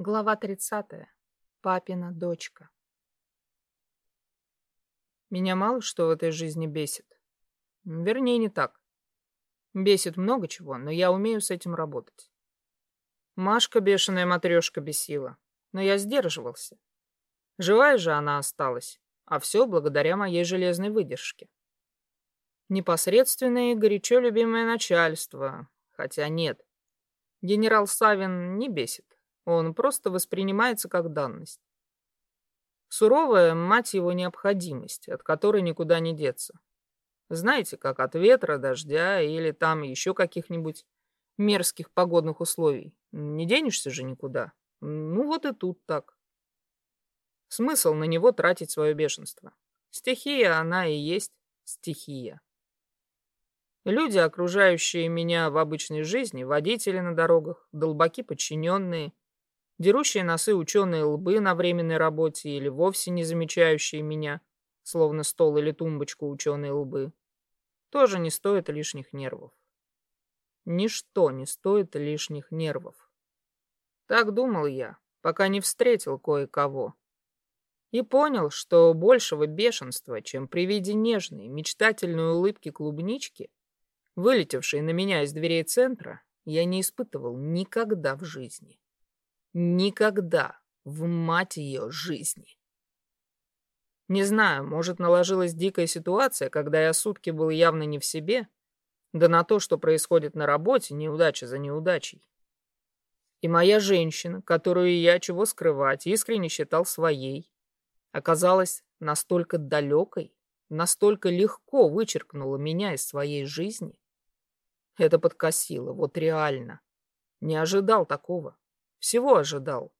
Глава 30. Папина дочка. Меня мало что в этой жизни бесит. Вернее, не так. Бесит много чего, но я умею с этим работать. Машка бешеная матрешка бесила, но я сдерживался. Живая же она осталась, а все благодаря моей железной выдержке. Непосредственное и горячо любимое начальство, хотя нет. Генерал Савин не бесит. Он просто воспринимается как данность. Суровая, мать его, необходимость, от которой никуда не деться. Знаете, как от ветра, дождя или там еще каких-нибудь мерзких погодных условий. Не денешься же никуда. Ну вот и тут так. Смысл на него тратить свое бешенство. Стихия, она и есть стихия. Люди, окружающие меня в обычной жизни, водители на дорогах, долбаки подчиненные, дерущие носы ученые лбы на временной работе или вовсе не замечающие меня, словно стол или тумбочку ученые лбы, тоже не стоит лишних нервов. Ничто не стоит лишних нервов. Так думал я, пока не встретил кое-кого. И понял, что большего бешенства, чем при виде нежной, мечтательной улыбки клубнички, вылетевшей на меня из дверей центра, я не испытывал никогда в жизни. Никогда в мать ее жизни. Не знаю, может, наложилась дикая ситуация, когда я сутки был явно не в себе, да на то, что происходит на работе, неудача за неудачей. И моя женщина, которую я, чего скрывать, искренне считал своей, оказалась настолько далекой, настолько легко вычеркнула меня из своей жизни. Это подкосило, вот реально. Не ожидал такого. Всего ожидал.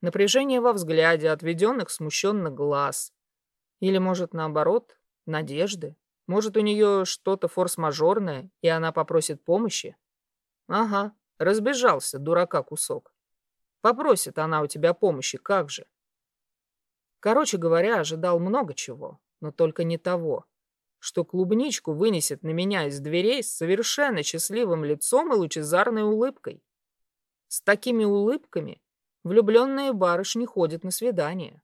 Напряжение во взгляде, отведенных смущенных глаз. Или, может, наоборот, надежды. Может, у нее что-то форс-мажорное, и она попросит помощи? Ага, разбежался, дурака кусок. Попросит она у тебя помощи, как же? Короче говоря, ожидал много чего, но только не того, что клубничку вынесет на меня из дверей с совершенно счастливым лицом и лучезарной улыбкой. С такими улыбками влюбленные барышни ходят на свидания.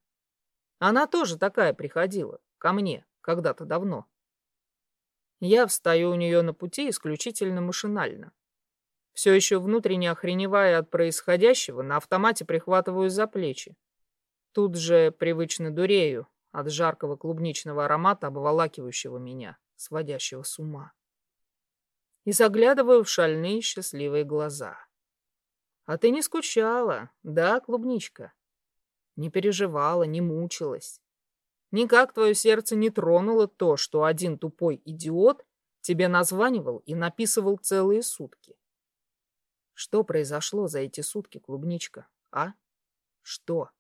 Она тоже такая приходила, ко мне, когда-то давно. Я встаю у нее на пути исключительно машинально. Все еще внутренне охреневая от происходящего, на автомате прихватываю за плечи. Тут же привычно дурею от жаркого клубничного аромата, обволакивающего меня, сводящего с ума. И заглядываю в шальные счастливые глаза. А ты не скучала, да, клубничка? Не переживала, не мучилась. Никак твое сердце не тронуло то, что один тупой идиот тебе названивал и написывал целые сутки. Что произошло за эти сутки, клубничка, а? Что?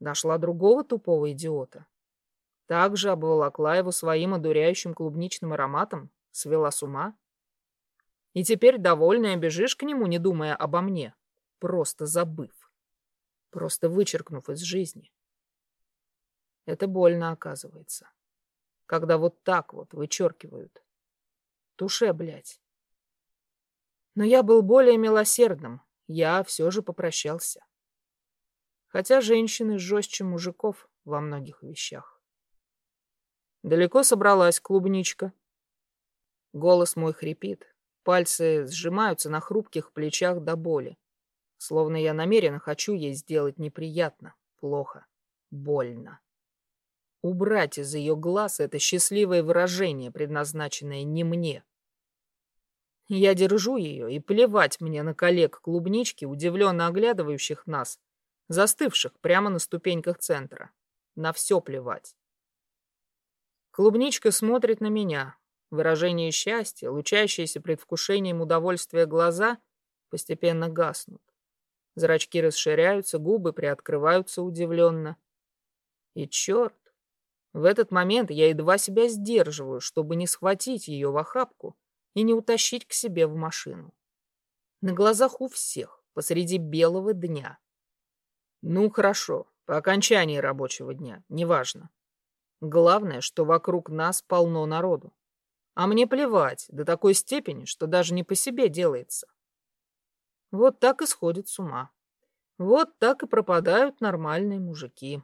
Нашла другого тупого идиота? Также обволокла его своим одуряющим клубничным ароматом? Свела с ума? И теперь довольная бежишь к нему, не думая обо мне, просто забыв, просто вычеркнув из жизни. Это больно, оказывается, когда вот так вот вычеркивают. Туше, блядь. Но я был более милосердным, я все же попрощался. Хотя женщины жестче мужиков во многих вещах. Далеко собралась клубничка. Голос мой хрипит, Пальцы сжимаются на хрупких плечах до боли. Словно я намеренно хочу ей сделать неприятно, плохо, больно. Убрать из ее глаз это счастливое выражение, предназначенное не мне. Я держу ее, и плевать мне на коллег клубнички, удивленно оглядывающих нас, застывших прямо на ступеньках центра. На все плевать. Клубничка смотрит на меня, Выражение счастья, лучащиеся предвкушением удовольствия глаза, постепенно гаснут. Зрачки расширяются, губы приоткрываются удивленно. И черт! В этот момент я едва себя сдерживаю, чтобы не схватить ее в охапку и не утащить к себе в машину. На глазах у всех, посреди белого дня. Ну, хорошо, по окончании рабочего дня, неважно. Главное, что вокруг нас полно народу. А мне плевать до такой степени, что даже не по себе делается. Вот так и сходит с ума. Вот так и пропадают нормальные мужики.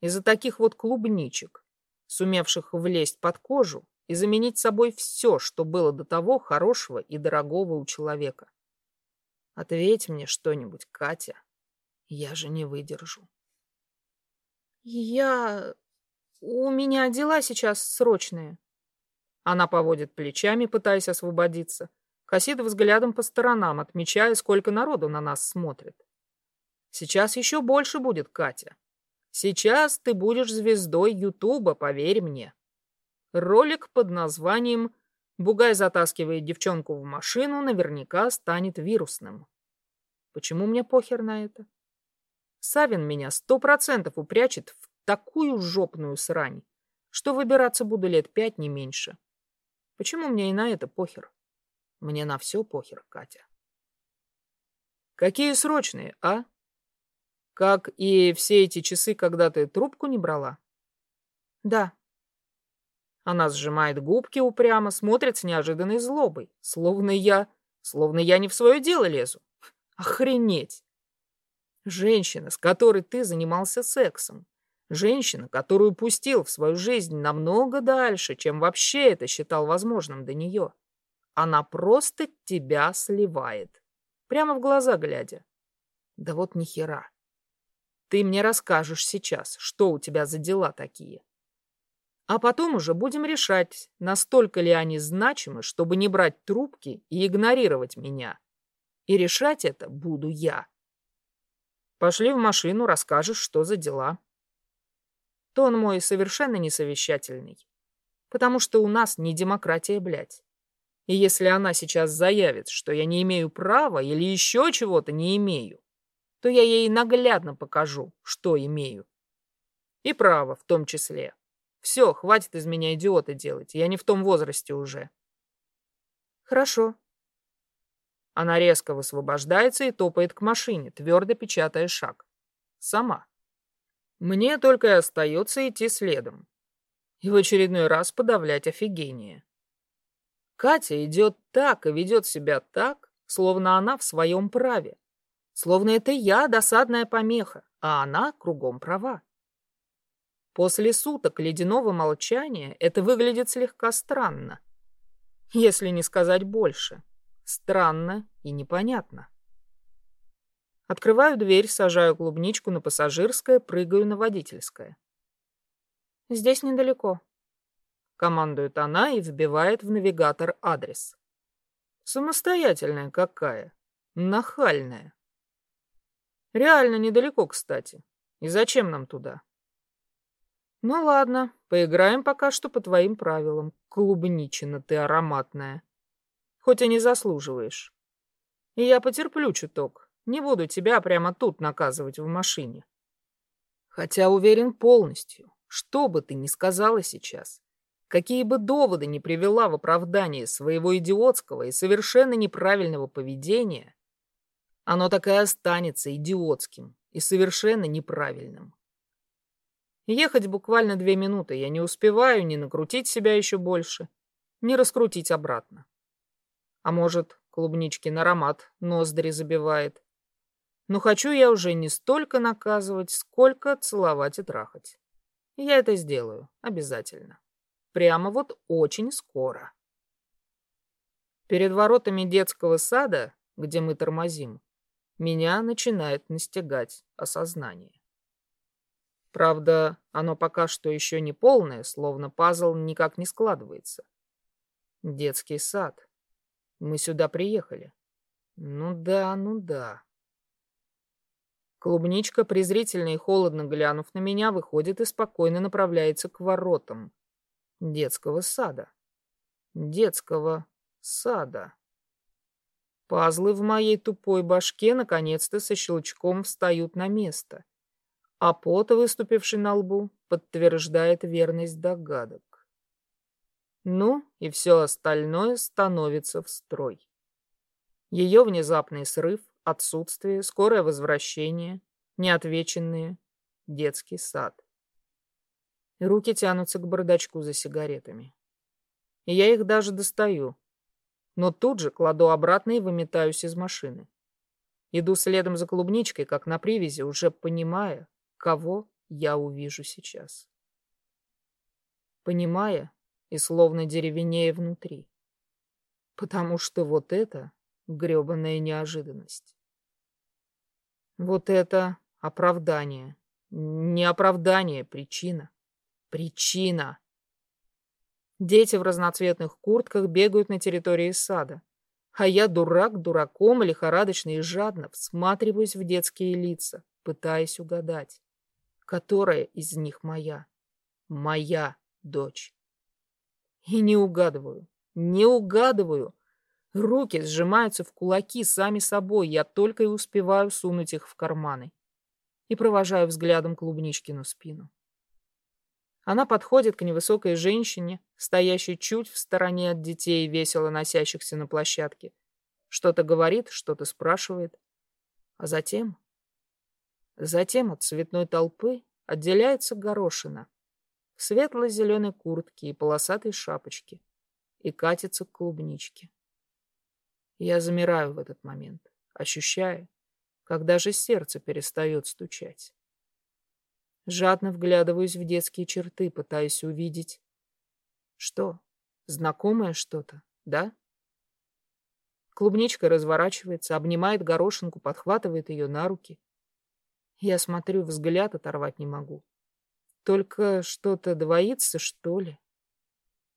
Из-за таких вот клубничек, сумевших влезть под кожу и заменить собой все, что было до того хорошего и дорогого у человека. Ответь мне что-нибудь, Катя. Я же не выдержу. Я... У меня дела сейчас срочные. Она поводит плечами, пытаясь освободиться. Косит взглядом по сторонам, отмечая, сколько народу на нас смотрит. Сейчас еще больше будет, Катя. Сейчас ты будешь звездой Ютуба, поверь мне. Ролик под названием «Бугай затаскивает девчонку в машину» наверняка станет вирусным. Почему мне похер на это? Савин меня сто процентов упрячет в такую жопную срань, что выбираться буду лет пять, не меньше. Почему мне и на это похер? Мне на все похер, Катя. Какие срочные, а? Как и все эти часы, когда ты трубку не брала? Да, она сжимает губки упрямо, смотрит с неожиданной злобой, словно я... словно я не в свое дело лезу. Охренеть! Женщина, с которой ты занимался сексом. Женщина, которую пустил в свою жизнь намного дальше, чем вообще это считал возможным до нее. Она просто тебя сливает. Прямо в глаза глядя. Да вот ни хера. Ты мне расскажешь сейчас, что у тебя за дела такие. А потом уже будем решать, настолько ли они значимы, чтобы не брать трубки и игнорировать меня. И решать это буду я. Пошли в машину, расскажешь, что за дела. Тон мой совершенно несовещательный. Потому что у нас не демократия, блядь. И если она сейчас заявит, что я не имею права или еще чего-то не имею, то я ей наглядно покажу, что имею. И право в том числе. Все, хватит из меня идиота делать. Я не в том возрасте уже. Хорошо. Она резко высвобождается и топает к машине, твердо печатая шаг. Сама. Мне только и остается идти следом. И в очередной раз подавлять офигение. Катя идет так и ведет себя так, словно она в своем праве. Словно это я досадная помеха, а она кругом права. После суток ледяного молчания это выглядит слегка странно. Если не сказать больше. Странно и непонятно. Открываю дверь, сажаю клубничку на пассажирское, прыгаю на водительское. «Здесь недалеко», — командует она и вбивает в навигатор адрес. Самостоятельная какая. Нахальная. Реально недалеко, кстати. И зачем нам туда? Ну ладно, поиграем пока что по твоим правилам. Клубничина ты ароматная. Хоть и не заслуживаешь. И я потерплю чуток. Не буду тебя прямо тут наказывать в машине. Хотя уверен полностью, что бы ты ни сказала сейчас, какие бы доводы ни привела в оправдание своего идиотского и совершенно неправильного поведения, оно так и останется идиотским и совершенно неправильным. Ехать буквально две минуты. Я не успеваю ни накрутить себя еще больше, ни раскрутить обратно. А может, клубнички на аромат ноздри забивает. Но хочу я уже не столько наказывать, сколько целовать и трахать. Я это сделаю, обязательно. Прямо вот очень скоро. Перед воротами детского сада, где мы тормозим, меня начинает настигать осознание. Правда, оно пока что еще не полное, словно пазл никак не складывается. Детский сад. Мы сюда приехали. Ну да, ну да. Клубничка, презрительно и холодно глянув на меня, выходит и спокойно направляется к воротам детского сада. Детского сада. Пазлы в моей тупой башке наконец-то со щелчком встают на место а пот, выступивший на лбу, подтверждает верность догадок. Ну, и все остальное становится в строй. Ее внезапный срыв, отсутствие, скорое возвращение, неотвеченные, детский сад. Руки тянутся к бардачку за сигаретами. И я их даже достаю, но тут же кладу обратно и выметаюсь из машины. Иду следом за клубничкой, как на привязи, уже понимая, кого я увижу сейчас. Понимая и словно деревенея внутри. Потому что вот это грёбаная неожиданность. Вот это оправдание. Не оправдание, причина. Причина. Дети в разноцветных куртках бегают на территории сада. А я дурак дураком, лихорадочно и жадно всматриваюсь в детские лица, пытаясь угадать, которая из них моя. Моя дочь. И не угадываю, не угадываю. Руки сжимаются в кулаки сами собой, я только и успеваю сунуть их в карманы. И провожаю взглядом клубничкину спину. Она подходит к невысокой женщине, стоящей чуть в стороне от детей, весело носящихся на площадке. Что-то говорит, что-то спрашивает. А затем... Затем от цветной толпы отделяется горошина в светло-зеленой куртке и полосатой шапочке и катится к клубничке. Я замираю в этот момент, ощущая, как даже сердце перестает стучать. Жадно вглядываюсь в детские черты, пытаясь увидеть. Что? Знакомое что-то, да? Клубничка разворачивается, обнимает горошинку, подхватывает ее на руки. Я смотрю, взгляд оторвать не могу. Только что-то двоится, что ли?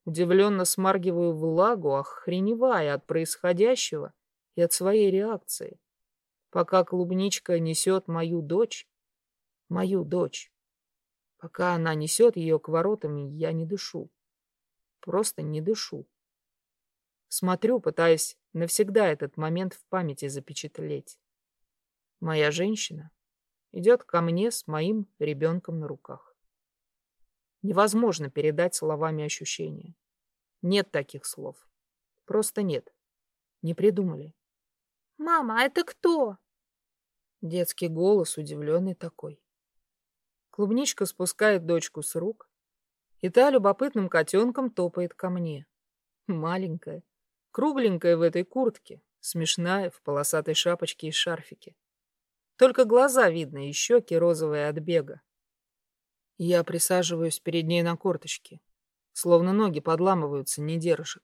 Удивленно смаргиваю влагу, охреневая от происходящего и от своей реакции. Пока клубничка несет мою дочь, мою дочь, Пока она несет ее к воротам, я не дышу. Просто не дышу. Смотрю, пытаясь навсегда этот момент в памяти запечатлеть. Моя женщина идет ко мне с моим ребенком на руках. Невозможно передать словами ощущения. Нет таких слов. Просто нет. Не придумали. «Мама, а это кто?» Детский голос, удивленный такой. Клубничка спускает дочку с рук, и та любопытным котенком топает ко мне. Маленькая, кругленькая в этой куртке, смешная в полосатой шапочке и шарфике. Только глаза видно и щеки розовые от бега. Я присаживаюсь перед ней на корточки, словно ноги подламываются, не держат.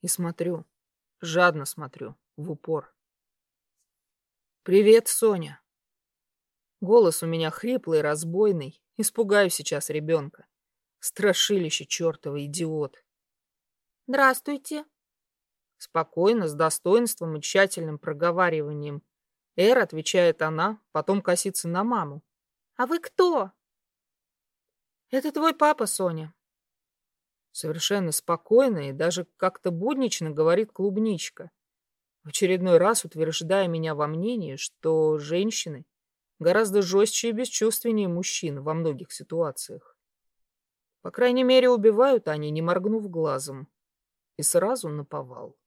И смотрю, жадно смотрю, в упор. «Привет, Соня!» Голос у меня хриплый, разбойный. Испугаю сейчас ребенка. Страшилище чертова, идиот. Здравствуйте. Спокойно, с достоинством и тщательным проговариванием. Эр, отвечает она, потом косится на маму. А вы кто? Это твой папа, Соня. Совершенно спокойно и даже как-то буднично говорит клубничка, в очередной раз утверждая меня во мнении, что женщины гораздо жестче и бесчувственнее мужчин во многих ситуациях. По крайней мере, убивают они, не моргнув глазом, и сразу наповал.